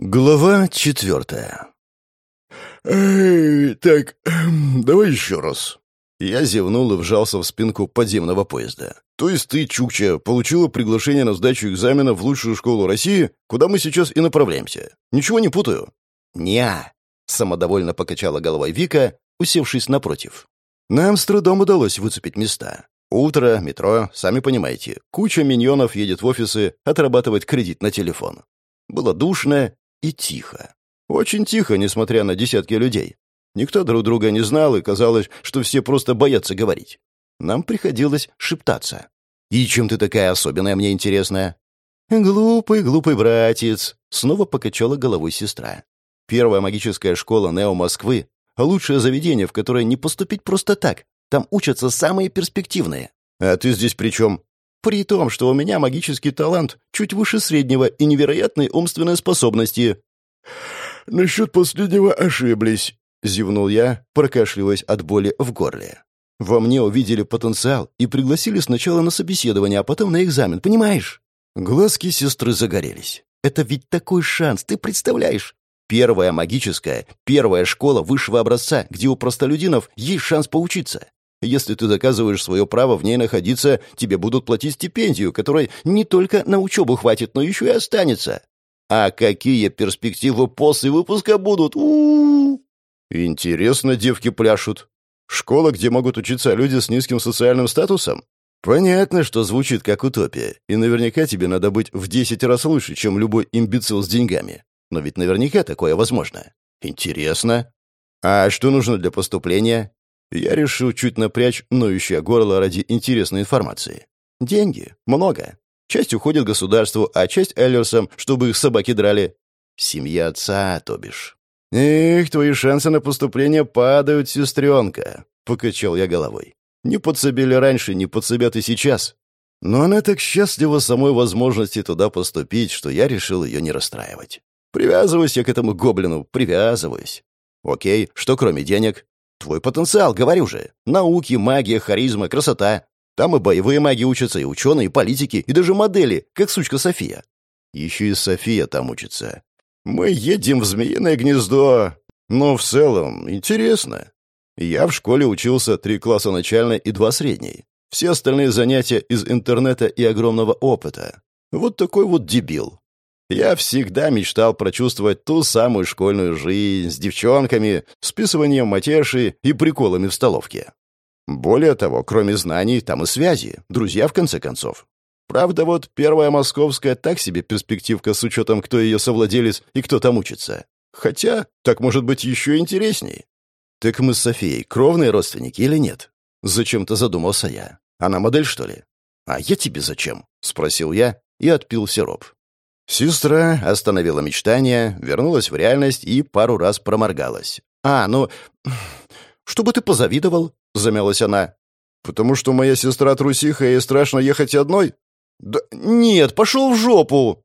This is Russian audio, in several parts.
Глава четвертая. «Эй, так, эм, давай еще раз». Я зевнул и вжался в спинку подземного поезда. «То есть ты, Чукча, получила приглашение на сдачу экзамена в лучшую школу России, куда мы сейчас и направляемся? Ничего не путаю?» «Не-а», самодовольно покачала головой Вика, усевшись напротив. «Нам с трудом удалось выцепить места. Утро, метро, сами понимаете, куча миньонов едет в офисы отрабатывать кредит на телефон. Было душно и тихо. Очень тихо, несмотря на десятки людей. Никто друг друга не знал, и казалось, что все просто боятся говорить. Нам приходилось шептаться. «И чем ты такая особенная, мне интересная?» «Глупый, глупый братец», — снова покачала головой сестра. «Первая магическая школа Нео Москвы — лучшее заведение, в которое не поступить просто так. Там учатся самые перспективные». «А ты здесь при чем?» При том, что у меня магический талант чуть выше среднего и невероятные умственные способности». «Насчет последнего ошиблись», — зевнул я, прокашливаясь от боли в горле. «Во мне увидели потенциал и пригласили сначала на собеседование, а потом на экзамен, понимаешь?» Глазки сестры загорелись. «Это ведь такой шанс, ты представляешь? Первая магическая, первая школа высшего образца, где у простолюдинов есть шанс поучиться. Если ты доказываешь свое право в ней находиться, тебе будут платить стипендию, которой не только на учебу хватит, но еще и останется. А какие перспективы после выпуска будут? У -у -у. Интересно, девки пляшут. Школа, где могут учиться люди с низким социальным статусом? Понятно, что звучит как утопия, и наверняка тебе надо быть в 10 раз лучше, чем любой имбецил с деньгами. Но ведь наверняка такое возможно. Интересно. А что нужно для поступления? Я решил чуть напрячь ноющее горло ради интересной информации. Деньги. Много. Часть уходит государству, а часть Эллерсам, чтобы их собаки драли. Семья отца, то бишь. «Эх, твои шансы на поступление падают, сестренка», — покачал я головой. «Не подсобили раньше, не подсобят и сейчас». Но она так счастлива самой возможности туда поступить, что я решил ее не расстраивать. Привязываюсь я к этому гоблину, привязываюсь. Окей, что кроме денег? Твой потенциал, говорю же. Науки, магия, харизма, красота. Там и боевые маги учатся, и ученые, и политики, и даже модели, как сучка София. Еще и София там учится. Мы едем в Змеиное гнездо. Но в целом интересно. Я в школе учился три класса начальной и два средней. Все остальные занятия из интернета и огромного опыта. Вот такой вот дебил. Я всегда мечтал прочувствовать ту самую школьную жизнь с девчонками, списыванием матерши и приколами в столовке. Более того, кроме знаний, там и связи, друзья в конце концов. Правда, вот первая московская так себе перспективка с учетом, кто ее совладелец и кто там учится. Хотя, так может быть еще интересней. Так мы с Софией кровные родственники или нет? Зачем-то задумался я. Она модель, что ли? А я тебе зачем? Спросил я и отпил сироп. Сестра остановила мечтание, вернулась в реальность и пару раз проморгалась. «А, ну, чтобы ты позавидовал», — замялась она. «Потому что моя сестра трусиха, и страшно ехать одной?» «Да нет, пошел в жопу!»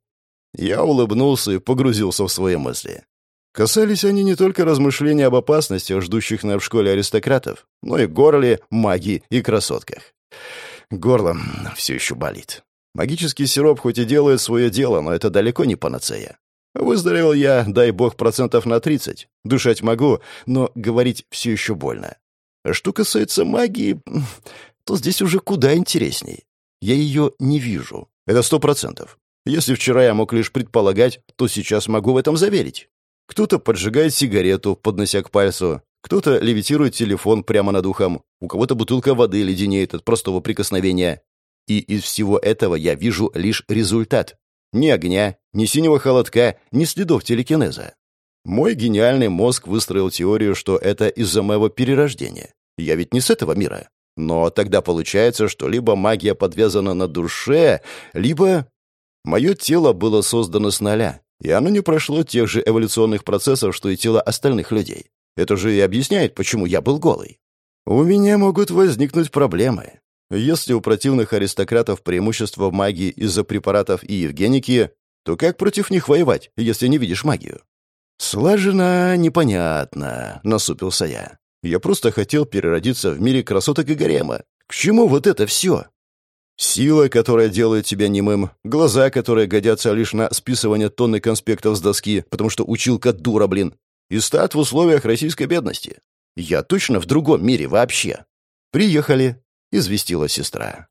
Я улыбнулся и погрузился в свои мысли. Касались они не только размышления об опасностях, ждущих нас в школе аристократов, но и горле, магии и красотках. Горло все еще болит. Магический сироп хоть и делает свое дело, но это далеко не панацея. Выздоровел я, дай бог, процентов на 30. Дышать могу, но говорить все еще больно. Что касается магии, то здесь уже куда интересней. Я ее не вижу. Это сто процентов. Если вчера я мог лишь предполагать, то сейчас могу в этом заверить. Кто-то поджигает сигарету, поднося к пальцу, кто-то левитирует телефон прямо над ухом, у кого-то бутылка воды леденеет от простого прикосновения. И из всего этого я вижу лишь результат. Ни огня, ни синего холодка, ни следов телекинеза. Мой гениальный мозг выстроил теорию, что это из-за моего перерождения. Я ведь не с этого мира. Но тогда получается, что либо магия подвязана на душе, либо... Мое тело было создано с нуля, и оно не прошло тех же эволюционных процессов, что и тело остальных людей. Это же и объясняет, почему я был голый. У меня могут возникнуть проблемы. Если у противных аристократов преимущество в магии из-за препаратов и евгеники, то как против них воевать, если не видишь магию? «Слаженно, непонятно», — насупился я. «Я просто хотел переродиться в мире красоток и гарема. К чему вот это все?» Сила, которая делает тебя немым, глаза, которые годятся лишь на списывание тонны конспектов с доски, потому что училка дура, блин, и стат в условиях российской бедности. Я точно в другом мире вообще. Приехали, известила сестра.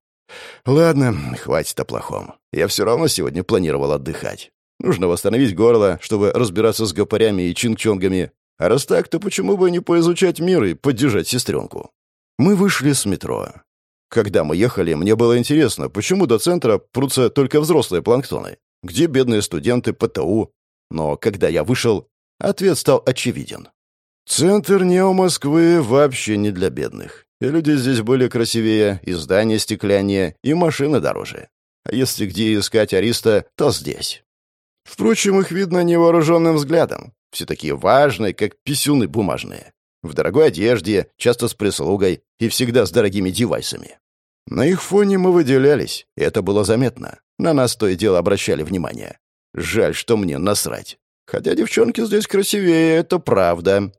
Ладно, хватит о плохом. Я все равно сегодня планировал отдыхать. Нужно восстановить горло, чтобы разбираться с гопарями и чингчонгами. А раз так, то почему бы не поизучать мир и поддержать сестренку? Мы вышли с метро. Когда мы ехали, мне было интересно, почему до центра прутся только взрослые планктоны? Где бедные студенты ПТУ? Но когда я вышел, ответ стал очевиден. Центр Нео Москвы вообще не для бедных. И люди здесь были красивее, и здания стекляннее, и машины дороже. А если где искать ариста, то здесь. Впрочем, их видно невооруженным взглядом. Все такие важные, как писюны бумажные. В дорогой одежде, часто с прислугой и всегда с дорогими девайсами. На их фоне мы выделялись, и это было заметно. На нас то и дело обращали внимание. Жаль, что мне насрать. Хотя девчонки здесь красивее, это правда.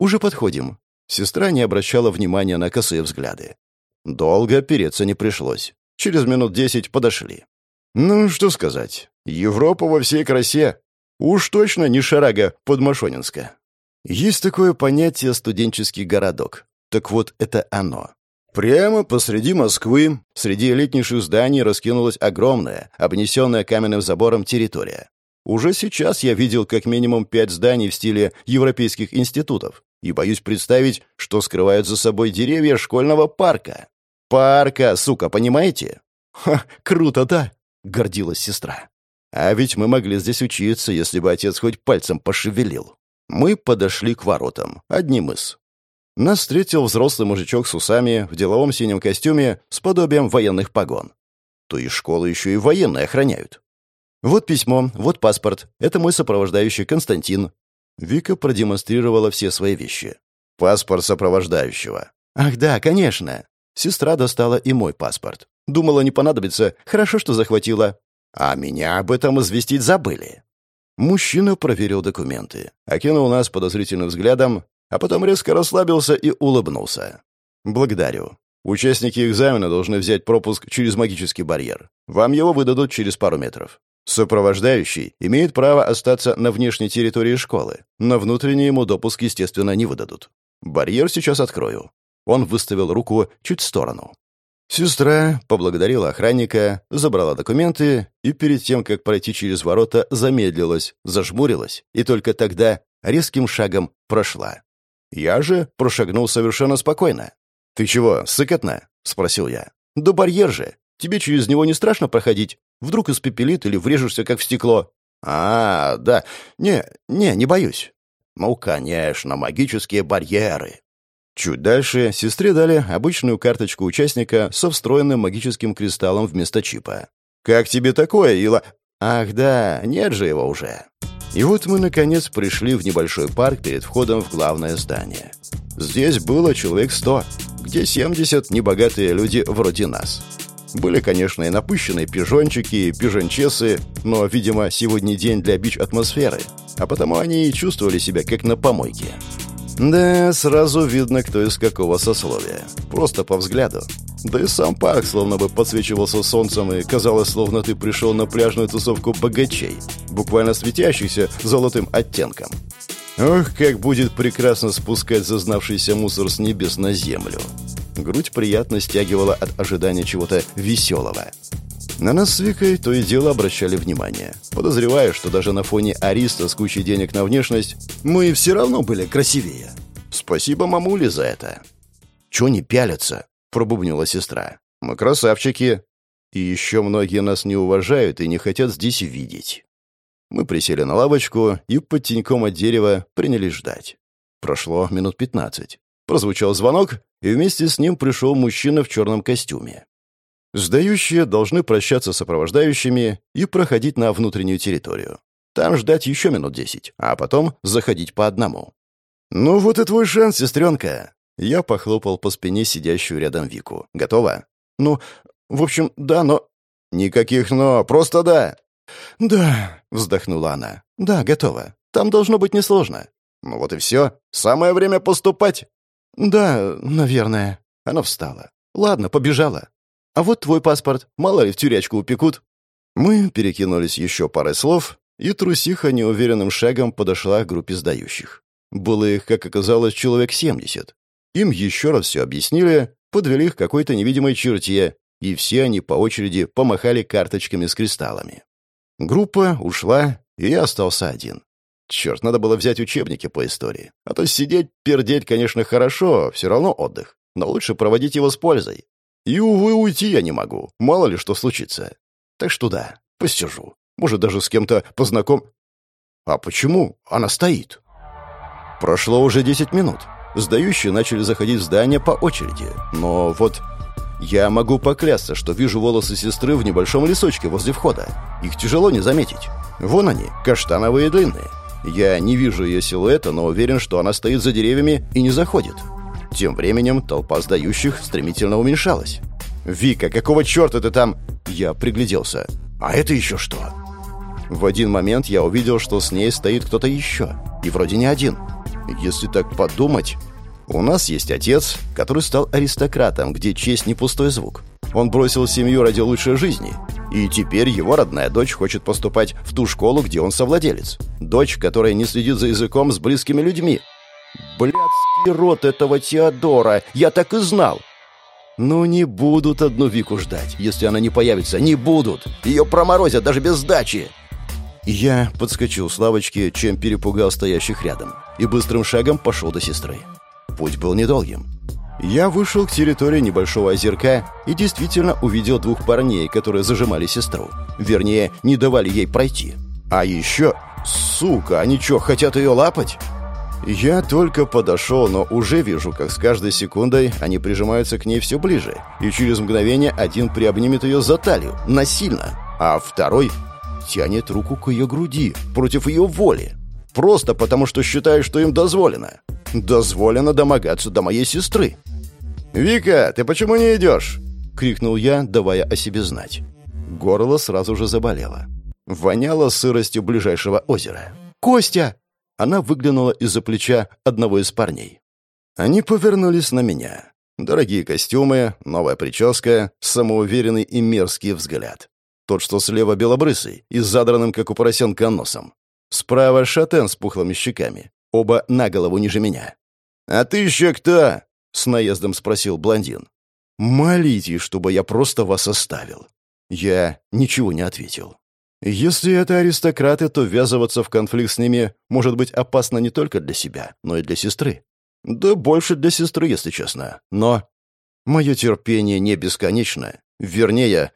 Уже подходим. Сестра не обращала внимания на косые взгляды. Долго переться не пришлось. Через минут десять подошли. Ну, что сказать. Европа во всей красе. Уж точно не шарага подмашонинска. Есть такое понятие «студенческий городок». Так вот, это оно. Прямо посреди Москвы, среди элитнейших зданий раскинулась огромная, обнесенная каменным забором территория. Уже сейчас я видел как минимум пять зданий в стиле европейских институтов, и боюсь представить, что скрывают за собой деревья школьного парка. Парка, сука, понимаете? Ха, круто, да? Гордилась сестра. А ведь мы могли здесь учиться, если бы отец хоть пальцем пошевелил. Мы подошли к воротам, одним из. Нас встретил взрослый мужичок с усами в деловом синем костюме с подобием военных погон. То и школы еще и военные охраняют. Вот письмо, вот паспорт. Это мой сопровождающий Константин. Вика продемонстрировала все свои вещи. Паспорт сопровождающего. Ах да, конечно. Сестра достала и мой паспорт. Думала, не понадобится. Хорошо, что захватила. А меня об этом известить забыли. Мужчина проверил документы, окинул нас подозрительным взглядом, а потом резко расслабился и улыбнулся. «Благодарю. Участники экзамена должны взять пропуск через магический барьер. Вам его выдадут через пару метров. Сопровождающий имеет право остаться на внешней территории школы. На внутренний ему допуск, естественно, не выдадут. Барьер сейчас открою». Он выставил руку чуть в сторону. Сестра поблагодарила охранника, забрала документы и перед тем, как пройти через ворота, замедлилась, зажмурилась и только тогда резким шагом прошла. Я же прошагнул совершенно спокойно. «Ты чего, сыкотно?» — спросил я. «Да барьер же. Тебе через него не страшно проходить? Вдруг испепелит или врежешься, как в стекло?» «А, да. Не, не, не боюсь». «Ну, конечно, магические барьеры. Чуть дальше сестре дали обычную карточку участника со встроенным магическим кристаллом вместо чипа. «Как тебе такое, Ила?» «Ах да, нет же его уже». И вот мы, наконец, пришли в небольшой парк перед входом в главное здание. Здесь было человек сто, где семьдесят небогатые люди вроде нас. Были, конечно, и напыщенные пижончики, и пижончесы, но, видимо, сегодня день для бич-атмосферы, а потому они и чувствовали себя как на помойке. Да, сразу видно, кто из какого сословия. Просто по взгляду. Да и сам парк словно бы подсвечивался солнцем, и казалось, словно ты пришел на пляжную тусовку богачей, буквально светящихся золотым оттенком. Ох, как будет прекрасно спускать зазнавшийся мусор с небес на землю. Грудь приятно стягивала от ожидания чего-то веселого. На нас с Викой то и дело обращали внимание. Подозреваю, что даже на фоне Ариста с кучей денег на внешность мы все равно были красивее. Спасибо мамуле за это. «Чё не пялятся?» — пробубнила сестра. «Мы красавчики. И еще многие нас не уважают и не хотят здесь видеть». Мы присели на лавочку и под теньком от дерева принялись ждать. Прошло минут пятнадцать. Прозвучал звонок, и вместе с ним пришел мужчина в черном костюме. Сдающие должны прощаться с сопровождающими и проходить на внутреннюю территорию. Там ждать еще минут десять, а потом заходить по одному. «Ну вот и твой шанс, сестренка!» Я похлопал по спине сидящую рядом Вику. «Готова?» «Ну, в общем, да, но...» «Никаких «но», просто да!» «Да», — вздохнула она. «Да, готова. Там должно быть несложно». «Ну вот и все. Самое время поступать». «Да, наверное». Она встала. «Ладно, побежала». А вот твой паспорт. Мало ли в тюрячку упекут». Мы перекинулись еще парой слов, и трусиха неуверенным шагом подошла к группе сдающих. Было их, как оказалось, человек семьдесят. Им еще раз все объяснили, подвели их к какой-то невидимой черте, и все они по очереди помахали карточками с кристаллами. Группа ушла, и я остался один. Черт, надо было взять учебники по истории. А то сидеть, пердеть, конечно, хорошо, все равно отдых. Но лучше проводить его с пользой. И, увы, уйти я не могу. Мало ли что случится. Так что да, посижу. Может, даже с кем-то познаком... А почему она стоит? Прошло уже 10 минут. Сдающие начали заходить в здание по очереди. Но вот я могу поклясться, что вижу волосы сестры в небольшом лесочке возле входа. Их тяжело не заметить. Вон они, каштановые и длинные. Я не вижу ее силуэта, но уверен, что она стоит за деревьями и не заходит. Тем временем толпа сдающих стремительно уменьшалась. «Вика, какого черта ты там?» Я пригляделся. «А это еще что?» В один момент я увидел, что с ней стоит кто-то еще. И вроде не один. Если так подумать... У нас есть отец, который стал аристократом, где честь не пустой звук. Он бросил семью ради лучшей жизни. И теперь его родная дочь хочет поступать в ту школу, где он совладелец. Дочь, которая не следит за языком с близкими людьми. Блядский рот этого Теодора! Я так и знал! Ну, не будут одну Вику ждать, если она не появится. Не будут! Ее проморозят даже без сдачи! Я подскочил с лавочки, чем перепугал стоящих рядом, и быстрым шагом пошел до сестры. Путь был недолгим. Я вышел к территории небольшого озерка и действительно увидел двух парней, которые зажимали сестру. Вернее, не давали ей пройти. А еще... Сука, они что, хотят ее лапать? Я только подошел, но уже вижу, как с каждой секундой они прижимаются к ней все ближе, и через мгновение один приобнимет ее за талию, насильно, а второй тянет руку к ее груди, против ее воли. Просто потому, что считает, что им дозволено. Дозволено домогаться до моей сестры. «Вика, ты почему не идешь?» — крикнул я, давая о себе знать. Горло сразу же заболело. Воняло сыростью ближайшего озера. «Костя!» Она выглянула из-за плеча одного из парней. Они повернулись на меня. Дорогие костюмы, новая прическа, самоуверенный и мерзкий взгляд. Тот, что слева белобрысый и с задранным, как у поросенка, носом. Справа шатен с пухлыми щеками. Оба на голову ниже меня. «А ты еще кто?» — с наездом спросил блондин. «Молите, чтобы я просто вас оставил». Я ничего не ответил. Если это аристократы, то ввязываться в конфликт с ними может быть опасно не только для себя, но и для сестры. Да больше для сестры, если честно. Но мое терпение не бесконечно. Вернее,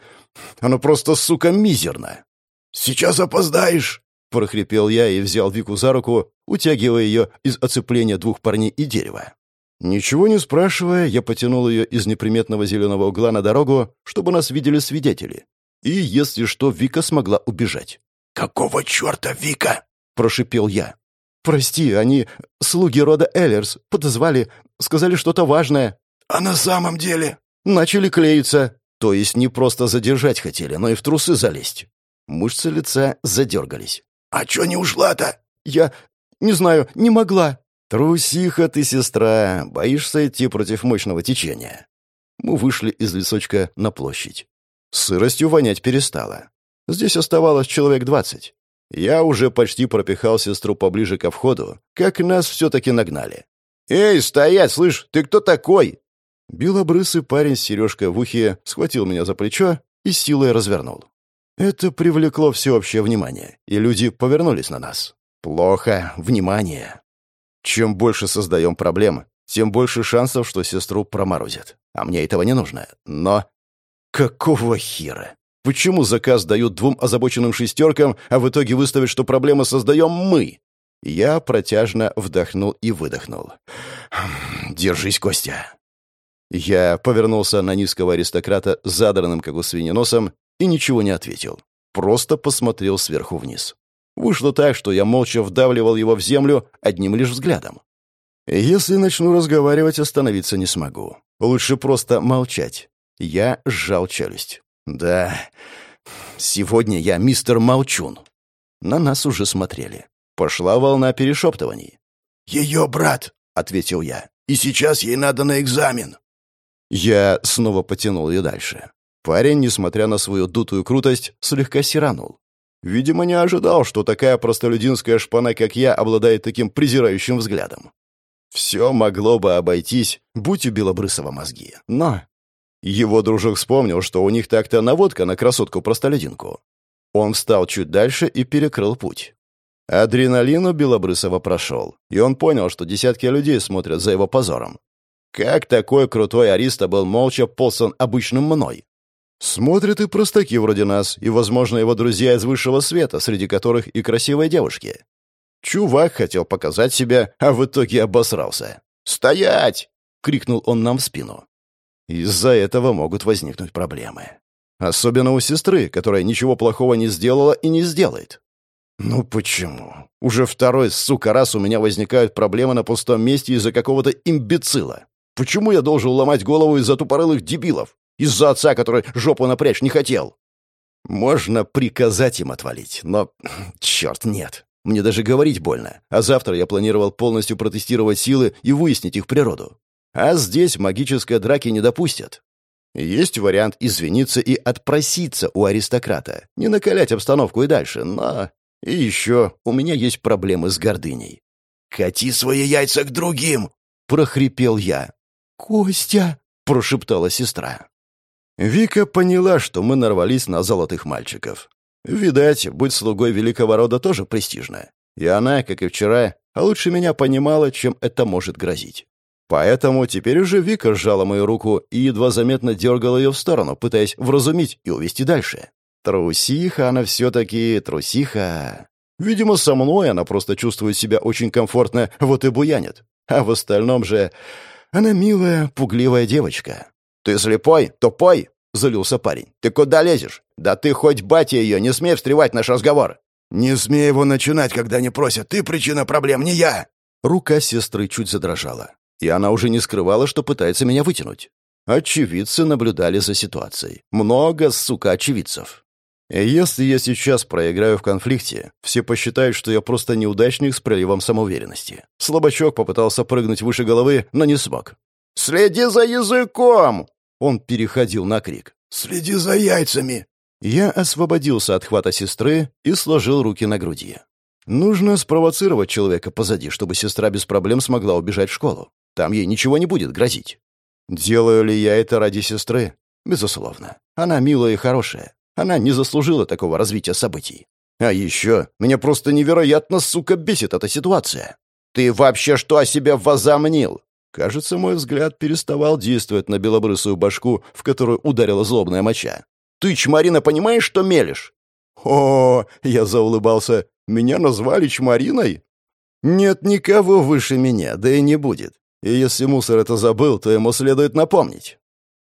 оно просто, сука, мизерно. «Сейчас опоздаешь!» — прохрипел я и взял Вику за руку, утягивая ее из оцепления двух парней и дерева. Ничего не спрашивая, я потянул ее из неприметного зеленого угла на дорогу, чтобы нас видели свидетели. И, если что, Вика смогла убежать. «Какого черта, Вика?» — прошипел я. «Прости, они, слуги рода Эллерс, подозвали, сказали что-то важное». «А на самом деле?» «Начали клеиться. То есть не просто задержать хотели, но и в трусы залезть». Мышцы лица задергались. «А чё не ушла-то?» «Я... не знаю, не могла». «Трусиха ты, сестра, боишься идти против мощного течения». Мы вышли из лесочка на площадь. Сыростью вонять перестало. Здесь оставалось человек двадцать. Я уже почти пропихал сестру поближе ко входу, как нас все-таки нагнали. «Эй, стоять, слышь, ты кто такой?» Белобрысый парень с сережкой в ухе схватил меня за плечо и силой развернул. Это привлекло всеобщее внимание, и люди повернулись на нас. Плохо. Внимание. Чем больше создаем проблем, тем больше шансов, что сестру проморозят. А мне этого не нужно. Но... Какого хера? Почему заказ дают двум озабоченным шестеркам, а в итоге выставят, что проблемы создаем мы? Я протяжно вдохнул и выдохнул. «Держись, Костя!» Я повернулся на низкого аристократа задранным, как у свиньи, носом и ничего не ответил. Просто посмотрел сверху вниз. Вышло так, что я молча вдавливал его в землю одним лишь взглядом. Если начну разговаривать, остановиться не смогу. Лучше просто молчать. Я сжал челюсть. Да, сегодня я мистер Молчун. На нас уже смотрели. Пошла волна перешептываний. «Ее брат», — ответил я. «И сейчас ей надо на экзамен». Я снова потянул ее дальше. Парень, несмотря на свою дутую крутость, слегка сиранул. Видимо, не ожидал, что такая простолюдинская шпана, как я, обладает таким презирающим взглядом. Все могло бы обойтись, будь у Белобрысова мозги. Но его дружок вспомнил, что у них так-то наводка на красотку-простолюдинку. Он встал чуть дальше и перекрыл путь. Адреналин у Белобрысова прошел, и он понял, что десятки людей смотрят за его позором. Как такой крутой Ариста был молча полсан обычным мной? Смотрят и простаки вроде нас, и, возможно, его друзья из высшего света, среди которых и красивые девушки. Чувак хотел показать себя, а в итоге обосрался. «Стоять!» — крикнул он нам в спину. Из-за этого могут возникнуть проблемы. Особенно у сестры, которая ничего плохого не сделала и не сделает. Ну почему? Уже второй, сука, раз у меня возникают проблемы на пустом месте из-за какого-то имбецила. Почему я должен ломать голову из-за тупорылых дебилов? Из-за отца, который жопу напрячь не хотел? Можно приказать им отвалить, но... Черт, нет. Мне даже говорить больно. А завтра я планировал полностью протестировать силы и выяснить их природу. А здесь магической драки не допустят. Есть вариант извиниться и отпроситься у аристократа, не накалять обстановку и дальше, но... И еще у меня есть проблемы с гордыней. «Кати свои яйца к другим!» — прохрипел я. «Костя!» — прошептала сестра. Вика поняла, что мы нарвались на золотых мальчиков. Видать, быть слугой великого рода тоже престижно. И она, как и вчера, лучше меня понимала, чем это может грозить. Поэтому теперь уже Вика сжала мою руку и едва заметно дергала ее в сторону, пытаясь вразумить и увести дальше. Трусиха она все-таки, трусиха. Видимо, со мной она просто чувствует себя очень комфортно, вот и буянит. А в остальном же она милая, пугливая девочка. «Ты слепой? Тупой?» — залился парень. «Ты куда лезешь? Да ты хоть батя ее, не смей встревать наш разговор!» «Не смей его начинать, когда не просят. Ты причина проблем, не я!» Рука сестры чуть задрожала и она уже не скрывала, что пытается меня вытянуть. Очевидцы наблюдали за ситуацией. Много, сука, очевидцев. И если я сейчас проиграю в конфликте, все посчитают, что я просто неудачник с проливом самоуверенности. Слабачок попытался прыгнуть выше головы, но не смог. «Следи за языком!» Он переходил на крик. «Следи за яйцами!» Я освободился от хвата сестры и сложил руки на груди. Нужно спровоцировать человека позади, чтобы сестра без проблем смогла убежать в школу. Там ей ничего не будет грозить. Делаю ли я это ради сестры? Безусловно. Она милая и хорошая. Она не заслужила такого развития событий. А еще меня просто невероятно, сука, бесит эта ситуация. Ты вообще что о себе возомнил? Кажется, мой взгляд переставал действовать на белобрысую башку, в которую ударила злобная моча. Ты, Чмарина, понимаешь, что мелешь? О, я заулыбался. Меня назвали Чмариной? Нет никого выше меня, да и не будет. И если мусор это забыл, то ему следует напомнить.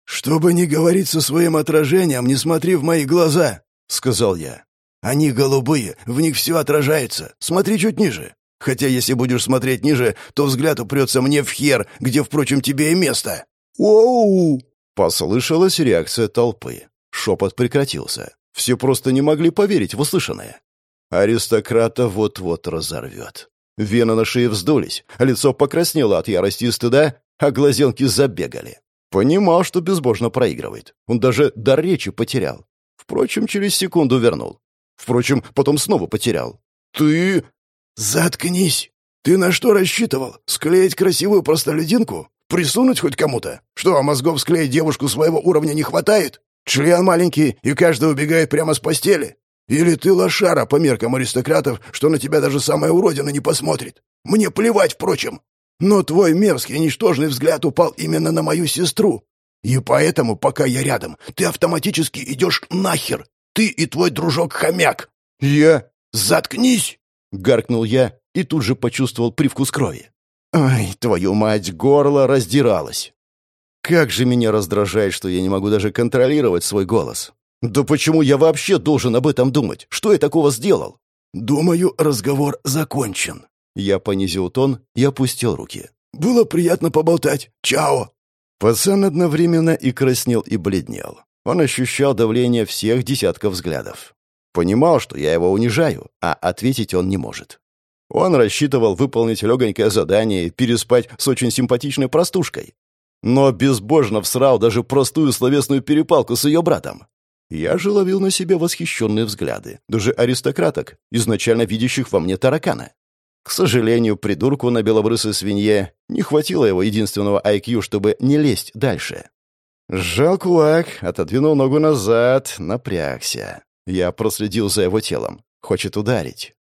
«Чтобы не говорить со своим отражением, не смотри в мои глаза», — сказал я. «Они голубые, в них все отражается. Смотри чуть ниже. Хотя если будешь смотреть ниже, то взгляд упрется мне в хер, где, впрочем, тебе и место». «Оу!» — послышалась реакция толпы. Шепот прекратился. Все просто не могли поверить в услышанное. Аристократа вот-вот разорвет. Вены на шее вздулись, лицо покраснело от ярости и стыда, а глазенки забегали. Понимал, что безбожно проигрывает. Он даже дар речи потерял. Впрочем, через секунду вернул. Впрочем, потом снова потерял. «Ты...» «Заткнись! Ты на что рассчитывал? Склеить красивую простолюдинку? Присунуть хоть кому-то? Что, а мозгов склеить девушку своего уровня не хватает? Член маленький, и каждый убегает прямо с постели? Или ты лошара по меркам аристократов, что на тебя даже самая уродина не посмотрит? Мне плевать, впрочем. Но твой мерзкий, ничтожный взгляд упал именно на мою сестру. И поэтому, пока я рядом, ты автоматически идешь нахер. Ты и твой дружок-хомяк. Я... Заткнись! Гаркнул я и тут же почувствовал привкус крови. Ай, твою мать, горло раздиралось. Как же меня раздражает, что я не могу даже контролировать свой голос. «Да почему я вообще должен об этом думать? Что я такого сделал?» «Думаю, разговор закончен». Я понизил тон и опустил руки. «Было приятно поболтать. Чао!» Пацан одновременно и краснел, и бледнел. Он ощущал давление всех десятков взглядов. Понимал, что я его унижаю, а ответить он не может. Он рассчитывал выполнить легонькое задание и переспать с очень симпатичной простушкой. но безбожно всрал даже простую словесную перепалку с ее братом. Я же ловил на себе восхищенные взгляды, даже аристократок, изначально видящих во мне таракана. К сожалению, придурку на белобрысой свинье не хватило его единственного IQ, чтобы не лезть дальше. Сжал кулак, отодвинул ногу назад, напрягся. Я проследил за его телом. Хочет ударить.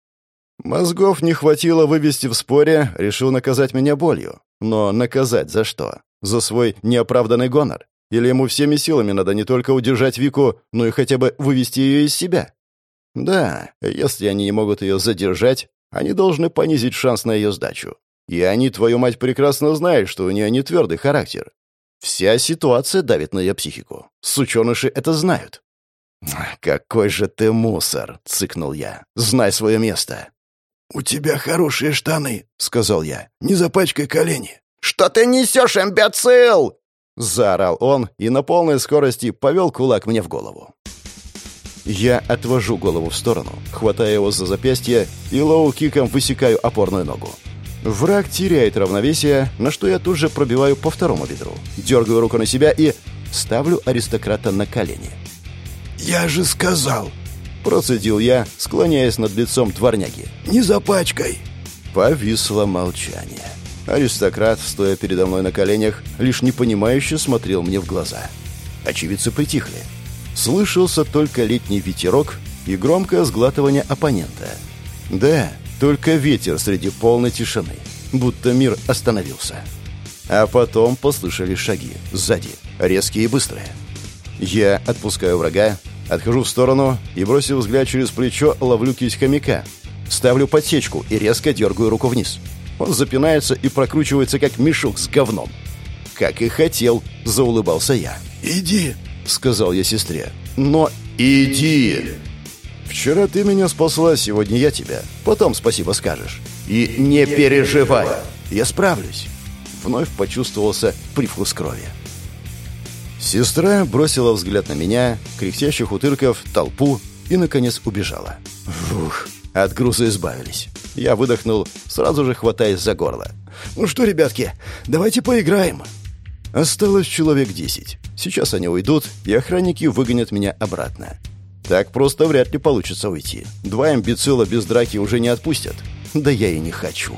Мозгов не хватило вывести в споре, решил наказать меня болью. Но наказать за что? За свой неоправданный гонор? Или ему всеми силами надо не только удержать Вику, но и хотя бы вывести ее из себя? Да, если они не могут ее задержать, они должны понизить шанс на ее сдачу. И они, твою мать, прекрасно знают, что у нее не твердый характер. Вся ситуация давит на ее психику. Сученыши это знают. «Какой же ты мусор!» — цыкнул я. «Знай свое место!» «У тебя хорошие штаны», — сказал я. «Не запачкай колени». «Что ты несешь, имбецил?» Заорал он и на полной скорости повел кулак мне в голову. Я отвожу голову в сторону, хватая его за запястье и лоу-киком высекаю опорную ногу. Враг теряет равновесие, на что я тут же пробиваю по второму бедру. Дергаю руку на себя и ставлю аристократа на колени. «Я же сказал!» Процедил я, склоняясь над лицом дворняги. «Не запачкай!» Повисло молчание. Аристократ, стоя передо мной на коленях, лишь непонимающе смотрел мне в глаза. Очевидцы притихли. Слышался только летний ветерок и громкое сглатывание оппонента. Да, только ветер среди полной тишины, будто мир остановился. А потом послышали шаги, сзади, резкие и быстрые. Я отпускаю врага, Отхожу в сторону и, бросив взгляд через плечо, ловлю кисть хомяка. Ставлю подсечку и резко дергаю руку вниз. Он запинается и прокручивается, как мешок с говном. «Как и хотел», — заулыбался я. «Иди», — сказал я сестре. «Но иди!» «Вчера ты меня спасла, сегодня я тебя. Потом спасибо скажешь. И не переживай, я справлюсь». Вновь почувствовался привкус крови. Сестра бросила взгляд на меня, кряхтящих утырков, толпу и, наконец, убежала. Фух, от груза избавились. Я выдохнул, сразу же хватаясь за горло. «Ну что, ребятки, давайте поиграем». Осталось человек десять. Сейчас они уйдут, и охранники выгонят меня обратно. Так просто вряд ли получится уйти. Два имбецила без драки уже не отпустят. Да я и не хочу.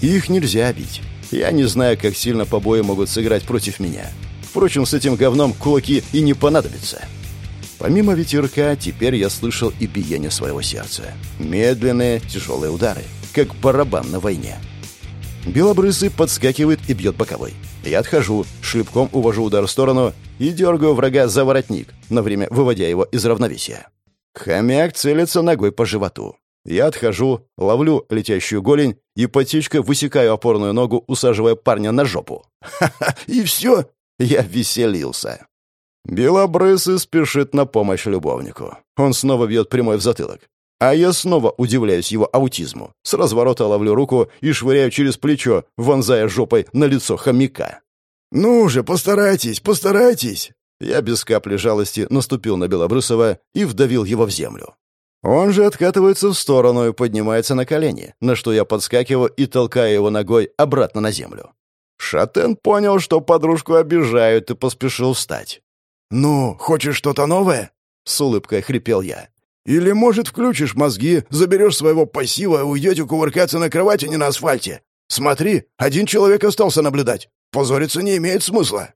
Их нельзя бить. Я не знаю, как сильно побои могут сыграть против меня. Впрочем, с этим говном кулаки и не понадобятся. Помимо ветерка, теперь я слышал и биение своего сердца. Медленные, тяжелые удары, как барабан на войне. Белобрысый подскакивает и бьет боковой. Я отхожу, шлепком увожу удар в сторону и дергаю врага за воротник, на время выводя его из равновесия. Хомяк целится ногой по животу. Я отхожу, ловлю летящую голень и подсечкой высекаю опорную ногу, усаживая парня на жопу. Ха-ха, и все? Я веселился. Белобрысый спешит на помощь любовнику. Он снова бьет прямой в затылок. А я снова удивляюсь его аутизму. С разворота ловлю руку и швыряю через плечо, вонзая жопой на лицо хомяка. «Ну же, постарайтесь, постарайтесь!» Я без капли жалости наступил на Белобрысова и вдавил его в землю. Он же откатывается в сторону и поднимается на колени, на что я подскакиваю и толкаю его ногой обратно на землю. Шатен понял, что подружку обижают, и поспешил встать. «Ну, хочешь что-то новое?» — с улыбкой хрипел я. «Или, может, включишь мозги, заберешь своего пассива и уйдете кувыркаться на кровати, не на асфальте? Смотри, один человек остался наблюдать. Позориться не имеет смысла».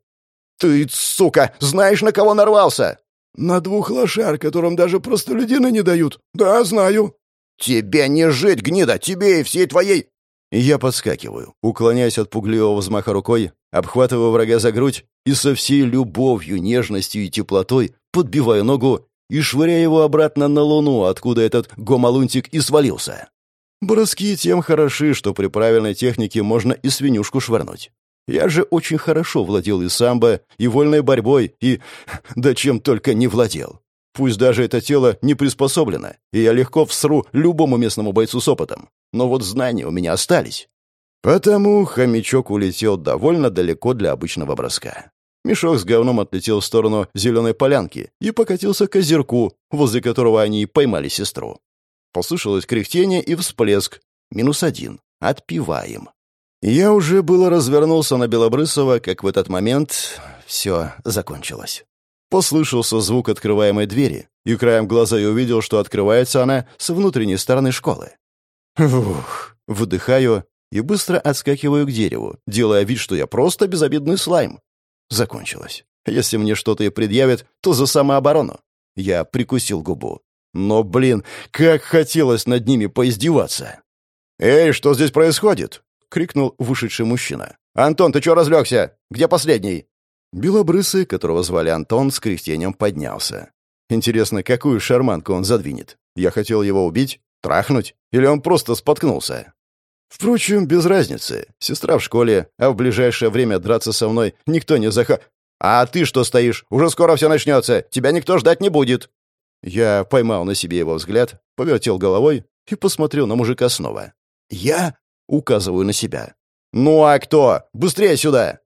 «Ты, сука, знаешь, на кого нарвался?» «На двух лошар, которым даже простолюдины не дают. Да, знаю». «Тебе не жить, гнида, тебе и всей твоей...» Я подскакиваю, уклоняясь от пугливого взмаха рукой, обхватываю врага за грудь и со всей любовью, нежностью и теплотой подбиваю ногу и швыряю его обратно на луну, откуда этот гомолунтик и свалился. Броски тем хороши, что при правильной технике можно и свинюшку швырнуть. Я же очень хорошо владел и самбо, и вольной борьбой, и... да чем только не владел. Пусть даже это тело не приспособлено, и я легко всру любому местному бойцу с опытом. Но вот знания у меня остались. Потому хомячок улетел довольно далеко для обычного броска. Мешок с говном отлетел в сторону зеленой полянки и покатился к озерку, возле которого они и поймали сестру. Послышалось кряхтение и всплеск. Минус один. Отпиваем. Я уже было развернулся на Белобрысова, как в этот момент все закончилось. Послышался звук открываемой двери, и краем глаза я увидел, что открывается она с внутренней стороны школы. Ух, выдыхаю и быстро отскакиваю к дереву, делая вид, что я просто безобидный слайм. Закончилось. Если мне что-то и предъявят, то за самооборону. Я прикусил губу. Но, блин, как хотелось над ними поиздеваться. «Эй, что здесь происходит?» — крикнул вышедший мужчина. «Антон, ты чё разлегся? Где последний?» Белобрысый, которого звали Антон, с кряхтением поднялся. Интересно, какую шарманку он задвинет? Я хотел его убить? Трахнуть? Или он просто споткнулся? Впрочем, без разницы. Сестра в школе, а в ближайшее время драться со мной никто не заха... «А ты что стоишь? Уже скоро все начнется. Тебя никто ждать не будет». Я поймал на себе его взгляд, повертел головой и посмотрел на мужика снова. «Я?» — указываю на себя. «Ну а кто? Быстрее сюда!»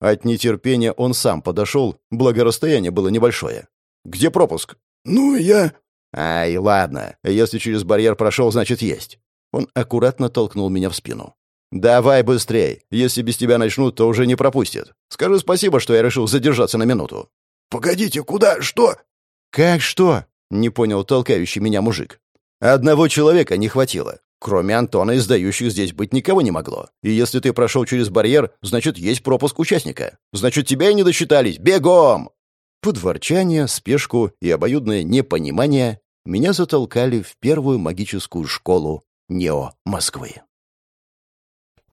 От нетерпения он сам подошел, благо расстояние было небольшое. «Где пропуск?» «Ну, я...» «Ай, ладно. Если через барьер прошел, значит, есть». Он аккуратно толкнул меня в спину. «Давай быстрей. Если без тебя начнут, то уже не пропустят. Скажи спасибо, что я решил задержаться на минуту». «Погодите, куда? Что?» «Как что?» — не понял толкающий меня мужик. «Одного человека не хватило. Кроме Антона, издающих здесь быть никого не могло. И если ты прошел через барьер, значит, есть пропуск участника. Значит, тебя и не досчитались. Бегом!» Под ворчание, спешку и обоюдное непонимание меня затолкали в первую магическую школу Нео Москвы.